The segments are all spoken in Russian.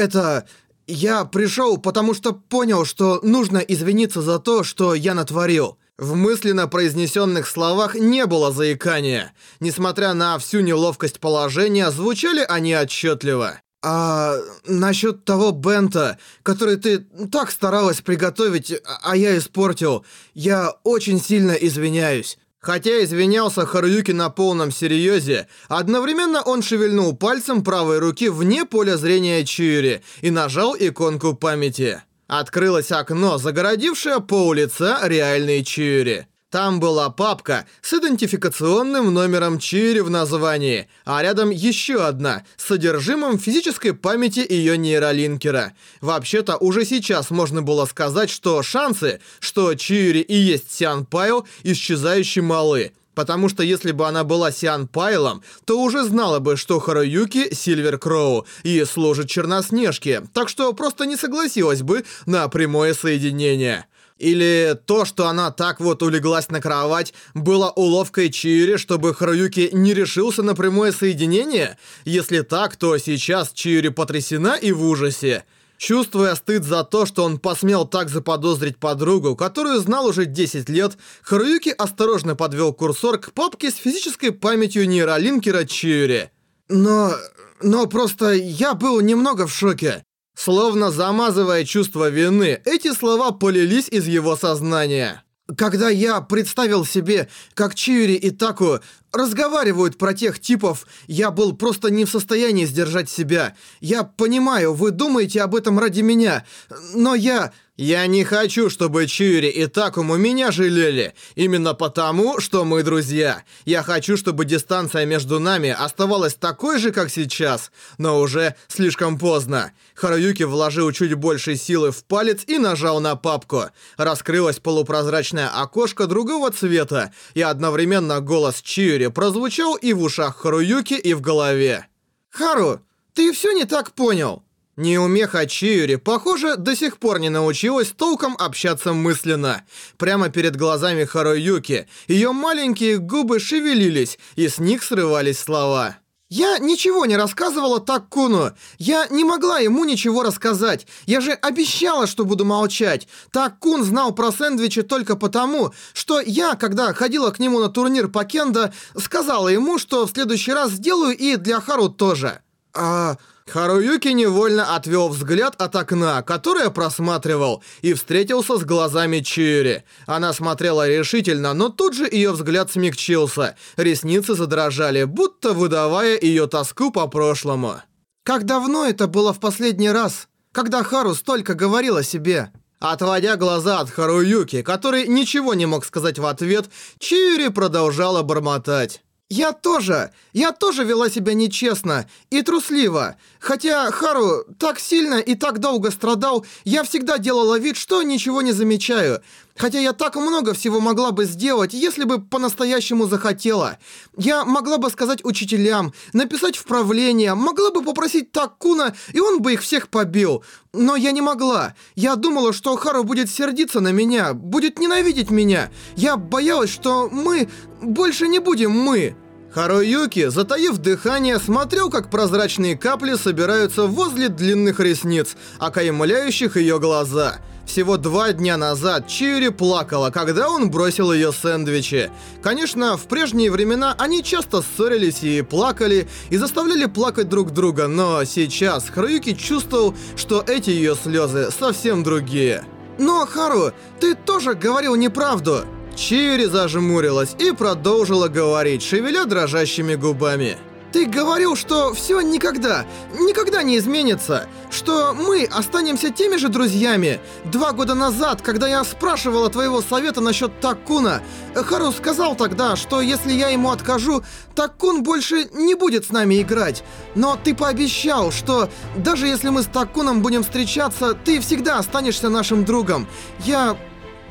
это... Я пришел, потому что понял, что нужно извиниться за то, что я натворил. В мысленно произнесенных словах не было заикания. Несмотря на всю неловкость положения, звучали они отчетливо. «А насчет того бента, который ты так старалась приготовить, а я испортил, я очень сильно извиняюсь». Хотя извинялся Харуюки на полном серьезе, одновременно он шевельнул пальцем правой руки вне поля зрения Чиури и нажал иконку памяти. Открылось окно, загородившее пол лица реальной Чиури. Там была папка с идентификационным номером Чири в названии, а рядом еще одна с содержимым физической памяти ее нейролинкера. Вообще-то уже сейчас можно было сказать, что шансы, что Чири и есть Сиан Пайл, исчезающие малы. Потому что если бы она была Сиан Пайлом, то уже знала бы, что Харуюки Сильвер Кроу и служит Черноснежке, так что просто не согласилась бы на прямое соединение. Или то, что она так вот улеглась на кровать, было уловкой Чири, чтобы Харуюки не решился на прямое соединение? Если так, то сейчас Чири потрясена и в ужасе. Чувствуя стыд за то, что он посмел так заподозрить подругу, которую знал уже 10 лет, Харуюки осторожно подвел курсор к папке с физической памятью нейролинкера Чири. Но... но просто я был немного в шоке. Словно замазывая чувство вины, эти слова полились из его сознания. Когда я представил себе, как Чиури и Таку разговаривают про тех типов, я был просто не в состоянии сдержать себя. Я понимаю, вы думаете об этом ради меня, но я... Я не хочу, чтобы Чиури и Такому меня жалели. Именно потому, что мы друзья. Я хочу, чтобы дистанция между нами оставалась такой же, как сейчас. Но уже слишком поздно. Харуюки вложил чуть больше силы в палец и нажал на папку. Раскрылось полупрозрачное окошко другого цвета, и одновременно голос Чиури прозвучал и в ушах Харуюки, и в голове. «Хару, ты все не так понял». Неумеха Чиури, похоже, до сих пор не научилась толком общаться мысленно. Прямо перед глазами Харуюки ее маленькие губы шевелились, и с них срывались слова. «Я ничего не рассказывала Таккуну. Я не могла ему ничего рассказать. Я же обещала, что буду молчать. Таккун знал про сэндвичи только потому, что я, когда ходила к нему на турнир по кендо, сказала ему, что в следующий раз сделаю и для Хару тоже». «А...» Харуюки невольно отвел взгляд от окна, которое просматривал, и встретился с глазами Чири. Она смотрела решительно, но тут же ее взгляд смягчился. Ресницы задрожали, будто выдавая ее тоску по прошлому. «Как давно это было в последний раз, когда Хару столько говорил о себе?» Отводя глаза от Харуюки, который ничего не мог сказать в ответ, Чири продолжала бормотать. «Я тоже! Я тоже вела себя нечестно и трусливо. Хотя Хару так сильно и так долго страдал, я всегда делала вид, что ничего не замечаю. Хотя я так много всего могла бы сделать, если бы по-настоящему захотела. Я могла бы сказать учителям, написать в правление, могла бы попросить Такуна, и он бы их всех побил. Но я не могла. Я думала, что Хару будет сердиться на меня, будет ненавидеть меня. Я боялась, что мы больше не будем мы. Харуюки, затаив дыхание, смотрел, как прозрачные капли собираются возле длинных ресниц, окаймляющих ее глаза. Всего два дня назад Чиури плакала, когда он бросил ее сэндвичи. Конечно, в прежние времена они часто ссорились и плакали, и заставляли плакать друг друга, но сейчас Харуюки чувствовал, что эти ее слезы совсем другие. «Но, Хару, ты тоже говорил неправду!» Чири зажмурилась и продолжила говорить, шевеля дрожащими губами. Ты говорил, что все никогда, никогда не изменится, что мы останемся теми же друзьями. Два года назад, когда я спрашивала твоего совета насчет Такуна, Хару сказал тогда, что если я ему откажу, Такун больше не будет с нами играть. Но ты пообещал, что даже если мы с Такуном будем встречаться, ты всегда останешься нашим другом. Я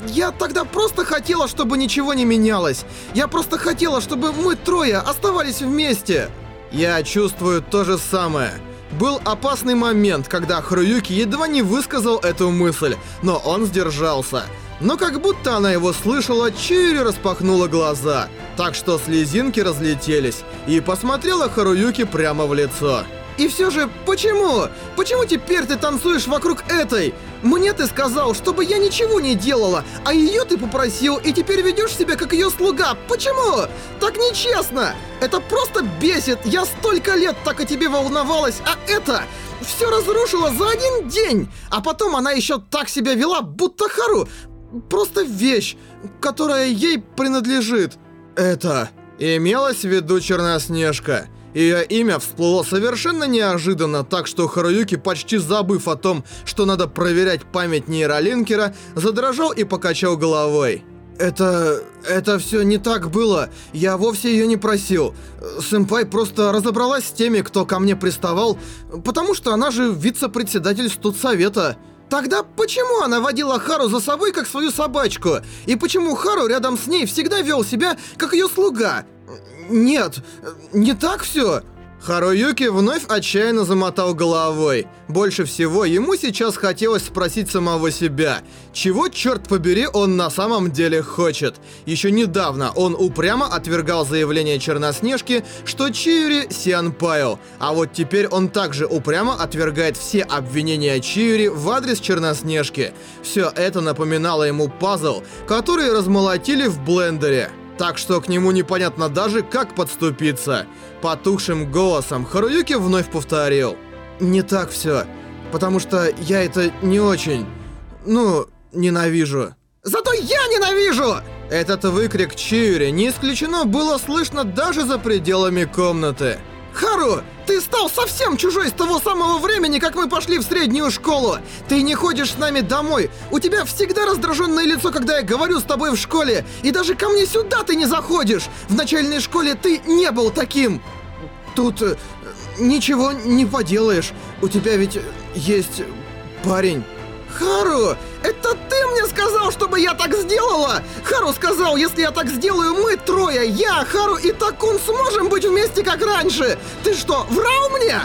я тогда просто хотела, чтобы ничего не менялось. Я просто хотела, чтобы мы трое оставались вместе. Я чувствую то же самое. Был опасный момент, когда Хруюки едва не высказал эту мысль, но он сдержался. Но как будто она его слышала, Чири распахнула глаза, так что слезинки разлетелись, и посмотрела Харуюки прямо в лицо. И все же, почему? Почему теперь ты танцуешь вокруг этой? Мне ты сказал, чтобы я ничего не делала, а ее ты попросил, и теперь ведешь себя как ее слуга. Почему? Так нечестно! Это просто бесит! Я столько лет так о тебе волновалась, а это... Все разрушила за один день! А потом она еще так себя вела, будто Хару... Просто вещь, которая ей принадлежит. Это... Имелась в виду Черноснежка. Ее имя всплыло совершенно неожиданно, так что Харуюки, почти забыв о том, что надо проверять память нейролинкера, задрожал и покачал головой. Это... это все не так было. Я вовсе ее не просил. Сэмпай просто разобралась с теми, кто ко мне приставал, потому что она же вице-председатель студсовета. Тогда почему она водила Хару за собой как свою собачку? И почему Хару рядом с ней всегда вел себя как ее слуга? Нет, не так все. Харуюки вновь отчаянно замотал головой. Больше всего ему сейчас хотелось спросить самого себя, чего, черт побери, он на самом деле хочет. Еще недавно он упрямо отвергал заявление Черноснежки, что Чиури Сианпайл, а вот теперь он также упрямо отвергает все обвинения Чиури в адрес Черноснежки. Все это напоминало ему пазл, который размолотили в блендере. Так что к нему непонятно даже, как подступиться. Потухшим голосом Харуюки вновь повторил. Не так все, потому что я это не очень, ну, ненавижу. Зато я ненавижу! Этот выкрик Чиури не исключено было слышно даже за пределами комнаты. Хару, ты стал совсем чужой с того самого времени, как мы пошли в среднюю школу. Ты не ходишь с нами домой. У тебя всегда раздраженное лицо, когда я говорю с тобой в школе. И даже ко мне сюда ты не заходишь. В начальной школе ты не был таким. Тут э, ничего не поделаешь. У тебя ведь есть парень. Хару, это ты мне сказал, чтобы я так сделала? Хару сказал, если я так сделаю, мы трое, я, Хару и Такун сможем быть вместе как раньше. Ты что, врал мне?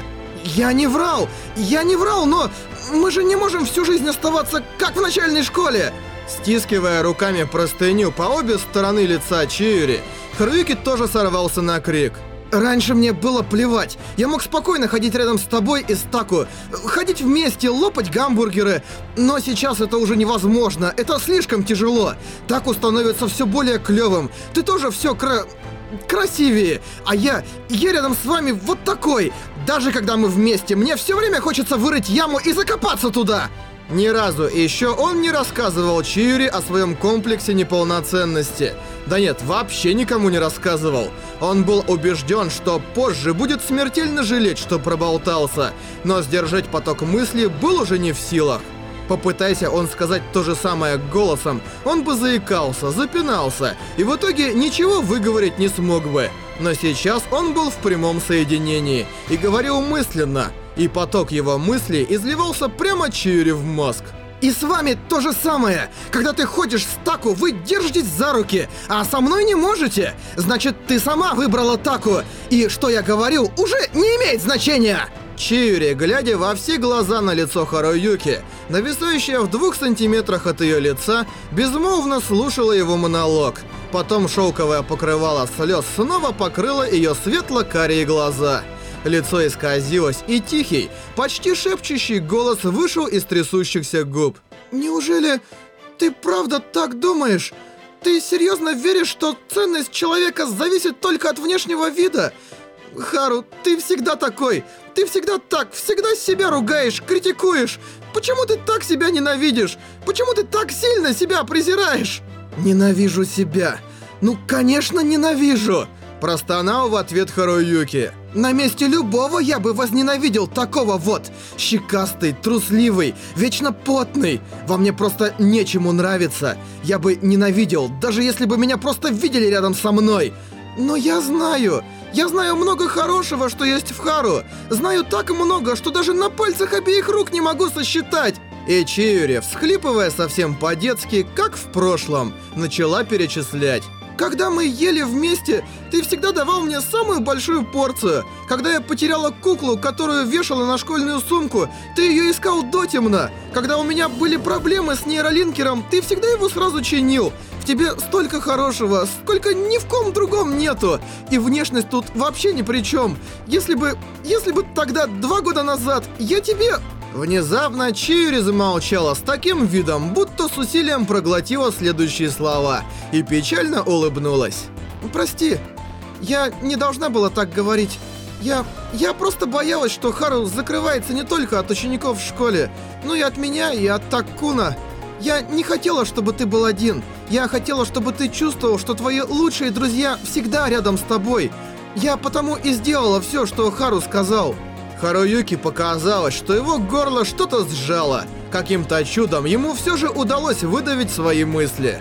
Я не врал, я не врал, но мы же не можем всю жизнь оставаться как в начальной школе. Стискивая руками простыню по обе стороны лица Чиури, Харуюки тоже сорвался на крик. Раньше мне было плевать. Я мог спокойно ходить рядом с тобой и с Таку. Ходить вместе, лопать гамбургеры. Но сейчас это уже невозможно. Это слишком тяжело. Таку становится все более клевым. Ты тоже все кра... красивее. А я... я рядом с вами вот такой. Даже когда мы вместе, мне все время хочется вырыть яму и закопаться туда. Ни разу еще он не рассказывал Чиури о своем комплексе неполноценности. Да нет, вообще никому не рассказывал. Он был убежден, что позже будет смертельно жалеть, что проболтался, но сдержать поток мысли был уже не в силах. Попытайся он сказать то же самое голосом, он бы заикался, запинался, и в итоге ничего выговорить не смог бы. Но сейчас он был в прямом соединении и говорил мысленно – и поток его мыслей изливался прямо в мозг. И с вами то же самое. Когда ты ходишь с Таку, вы держитесь за руки, а со мной не можете. Значит, ты сама выбрала Таку. И что я говорил, уже не имеет значения. Чиури, глядя во все глаза на лицо Харуюки, нависающая в двух сантиметрах от ее лица, безмолвно слушала его монолог. Потом шелковое покрывало слез снова покрыло ее светло-карие глаза. Лицо исказилось, и тихий, почти шепчущий голос вышел из трясущихся губ. «Неужели ты правда так думаешь? Ты серьезно веришь, что ценность человека зависит только от внешнего вида? Хару, ты всегда такой. Ты всегда так, всегда себя ругаешь, критикуешь. Почему ты так себя ненавидишь? Почему ты так сильно себя презираешь? Ненавижу себя. Ну, конечно, ненавижу. Простонал в ответ Харуюки. На месте любого я бы возненавидел такого вот. Щекастый, трусливый, вечно потный. Во мне просто нечему нравится. Я бы ненавидел, даже если бы меня просто видели рядом со мной. Но я знаю, я знаю много хорошего, что есть в Хару. Знаю так много, что даже на пальцах обеих рук не могу сосчитать. И Чиури, всхлипывая совсем по-детски, как в прошлом, начала перечислять. Когда мы ели вместе, ты всегда давал мне самую большую порцию. Когда я потеряла куклу, которую вешала на школьную сумку, ты ее искал до темно. Когда у меня были проблемы с нейролинкером, ты всегда его сразу чинил. В тебе столько хорошего, сколько ни в ком другом нету. И внешность тут вообще ни при чем. Если бы... Если бы тогда, два года назад, я тебе Внезапно Чиури замолчала с таким видом, будто с усилием проглотила следующие слова и печально улыбнулась. «Прости, я не должна была так говорить. Я... я просто боялась, что Хару закрывается не только от учеников в школе, но и от меня, и от Таккуна. Я не хотела, чтобы ты был один. Я хотела, чтобы ты чувствовал, что твои лучшие друзья всегда рядом с тобой. Я потому и сделала все, что Хару сказал». Харуюки показалось, что его горло что-то сжало. Каким-то чудом ему все же удалось выдавить свои мысли.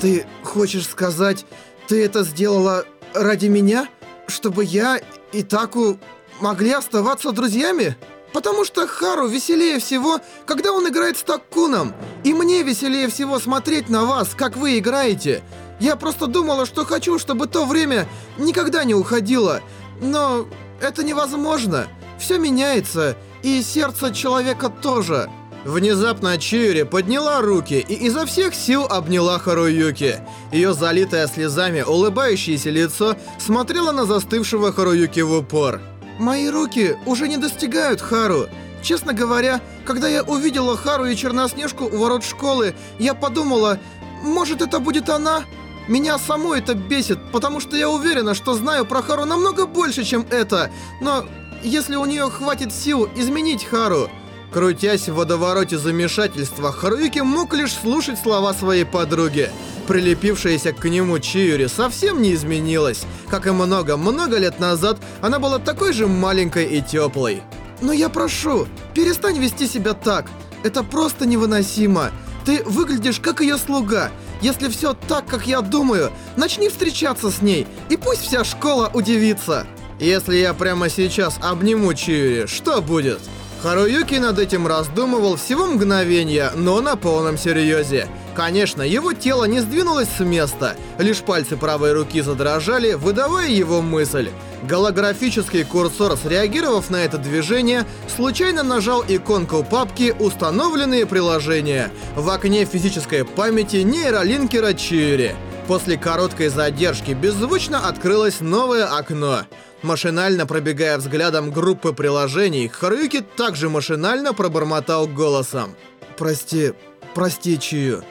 «Ты хочешь сказать, ты это сделала ради меня? Чтобы я и Таку могли оставаться друзьями?» Потому что Хару веселее всего, когда он играет с Таккуном. И мне веселее всего смотреть на вас, как вы играете. Я просто думала, что хочу, чтобы то время никогда не уходило. Но это невозможно. Все меняется, и сердце человека тоже. Внезапно Чиури подняла руки и изо всех сил обняла Харуюки. Ее залитое слезами улыбающееся лицо смотрело на застывшего Харуюки в упор. «Мои руки уже не достигают Хару. Честно говоря, когда я увидела Хару и Черноснежку у ворот школы, я подумала, может это будет она?» Меня само это бесит, потому что я уверена, что знаю про Хару намного больше, чем это. Но если у нее хватит сил изменить Хару. Крутясь в водовороте замешательства, Харуюки мог лишь слушать слова своей подруги. Прилепившаяся к нему Чиюри совсем не изменилась. Как и много-много лет назад, она была такой же маленькой и теплой. «Но я прошу, перестань вести себя так. Это просто невыносимо. Ты выглядишь как ее слуга. Если все так, как я думаю, начни встречаться с ней, и пусть вся школа удивится». Если я прямо сейчас обниму Чиури, что будет? Харуюки над этим раздумывал всего мгновения, но на полном серьезе. Конечно, его тело не сдвинулось с места, лишь пальцы правой руки задрожали, выдавая его мысль. Голографический курсор, среагировав на это движение, случайно нажал иконку папки «Установленные приложения» в окне физической памяти нейролинкера Чиури. После короткой задержки беззвучно открылось новое окно. Машинально пробегая взглядом группы приложений, Харуюки также машинально пробормотал голосом. «Прости, прости, Чию.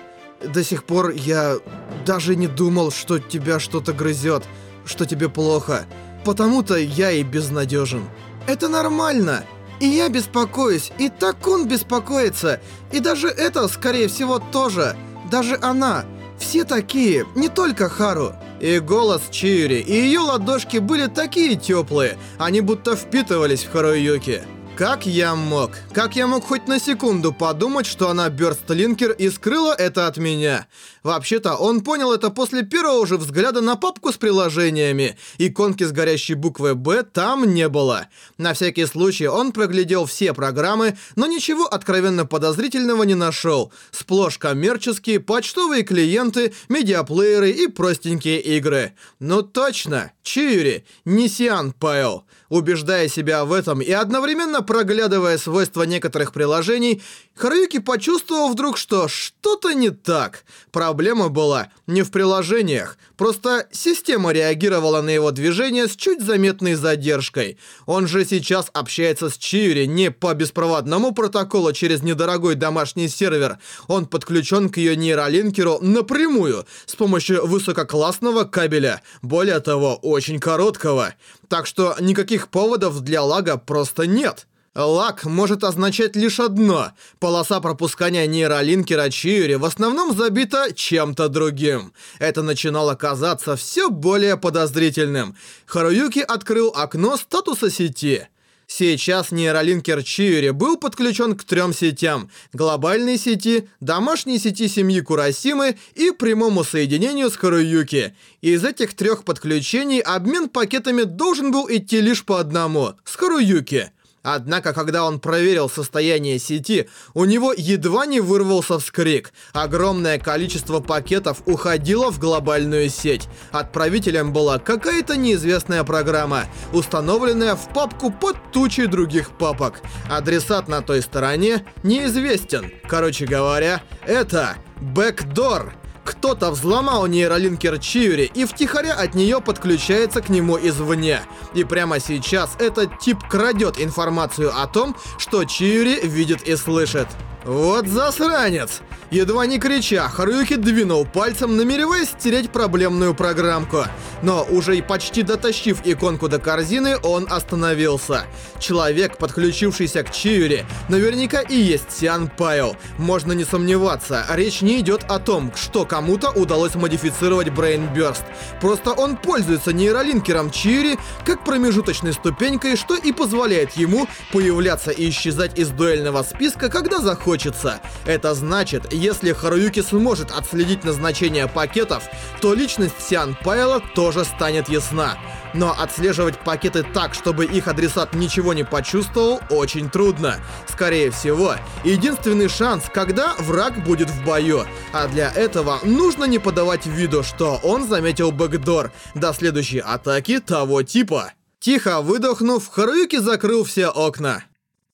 До сих пор я даже не думал, что тебя что-то грызет, что тебе плохо. Потому-то я и безнадежен. Это нормально. И я беспокоюсь, и так он беспокоится. И даже это, скорее всего, тоже. Даже она. Все такие, не только Хару. И голос Чиури, и ее ладошки были такие теплые, они будто впитывались в Харуюки. Как я мог? Как я мог хоть на секунду подумать, что она бёрстлинкер и скрыла это от меня? Вообще-то, он понял это после первого же взгляда на папку с приложениями. Иконки с горящей буквой «Б» там не было. На всякий случай он проглядел все программы, но ничего откровенно подозрительного не нашел. Сплошь коммерческие, почтовые клиенты, медиаплееры и простенькие игры. Ну точно, Чиури, не Сиан Пайл. Убеждая себя в этом и одновременно проглядывая свойства некоторых приложений, Харуюки почувствовал вдруг, что что-то не так. Проблема была не в приложениях, просто система реагировала на его движение с чуть заметной задержкой. Он же сейчас общается с Чиури не по беспроводному протоколу через недорогой домашний сервер. Он подключен к ее нейролинкеру напрямую, с помощью высококлассного кабеля, более того, очень короткого. Так что никаких поводов для лага просто нет. Лаг может означать лишь одно. Полоса пропускания нейролинкера Чиури в основном забита чем-то другим. Это начинало казаться все более подозрительным. Харуюки открыл окно статуса сети. Сейчас нейролинкер Чиури был подключен к трем сетям – глобальной сети, домашней сети семьи Курасимы и прямому соединению с Харуюки. Из этих трех подключений обмен пакетами должен был идти лишь по одному – с Харуюки – Однако, когда он проверил состояние сети, у него едва не вырвался вскрик. Огромное количество пакетов уходило в глобальную сеть. Отправителем была какая-то неизвестная программа, установленная в папку под тучей других папок. Адресат на той стороне неизвестен. Короче говоря, это бэкдор. Кто-то взломал нейролинкер Чиури и втихаря от нее подключается к нему извне. И прямо сейчас этот тип крадет информацию о том, что Чиури видит и слышит. Вот засранец! Едва не крича, Харуюки двинул пальцем, намереваясь стереть проблемную программку. Но уже и почти дотащив иконку до корзины, он остановился. Человек, подключившийся к Чиури, наверняка и есть Сиан Пайо. Можно не сомневаться, речь не идет о том, что кому-то удалось модифицировать Burst. Просто он пользуется нейролинкером Чиури как промежуточной ступенькой, что и позволяет ему появляться и исчезать из дуэльного списка, когда захочется. Это значит, если Харуюки сможет отследить назначение пакетов, то личность Сиан Пайла тоже станет ясна. Но отслеживать пакеты так, чтобы их адресат ничего не почувствовал, очень трудно. Скорее всего, единственный шанс, когда враг будет в бою. А для этого нужно не подавать виду, что он заметил бэкдор до следующей атаки того типа. Тихо выдохнув, Харуюки закрыл все окна.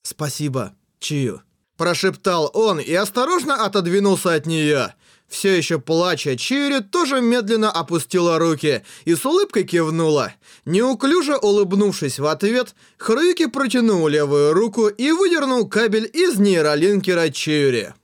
«Спасибо, Чию». Прошептал он и осторожно отодвинулся от нее. Все еще плача, Чири тоже медленно опустила руки и с улыбкой кивнула. Неуклюже улыбнувшись в ответ, Харуюки протянул левую руку и выдернул кабель из нейролинкера Чири.